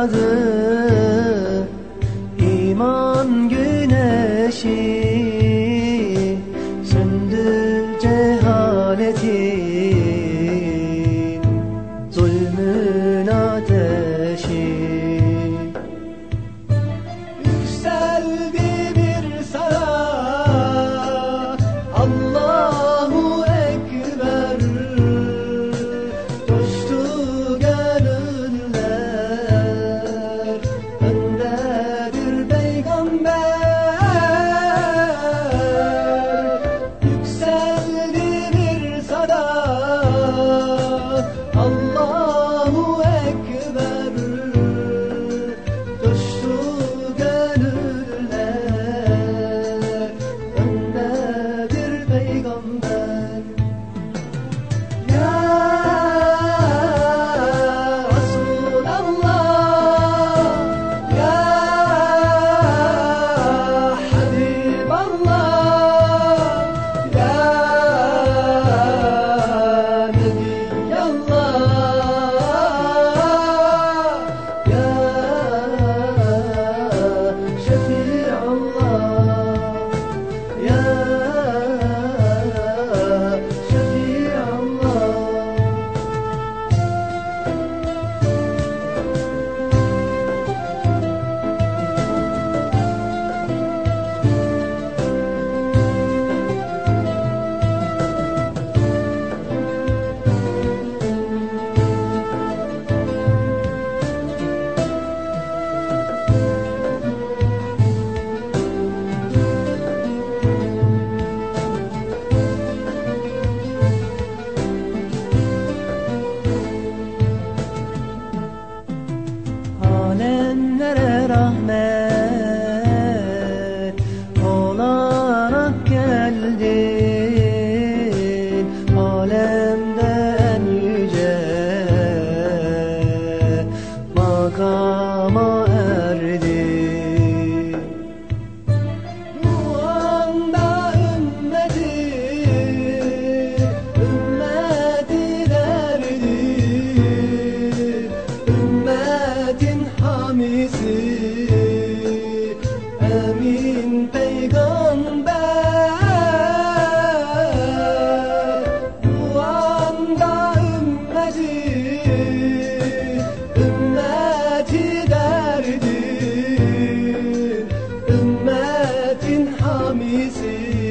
parladı iman güneşi söndü cehaletin see.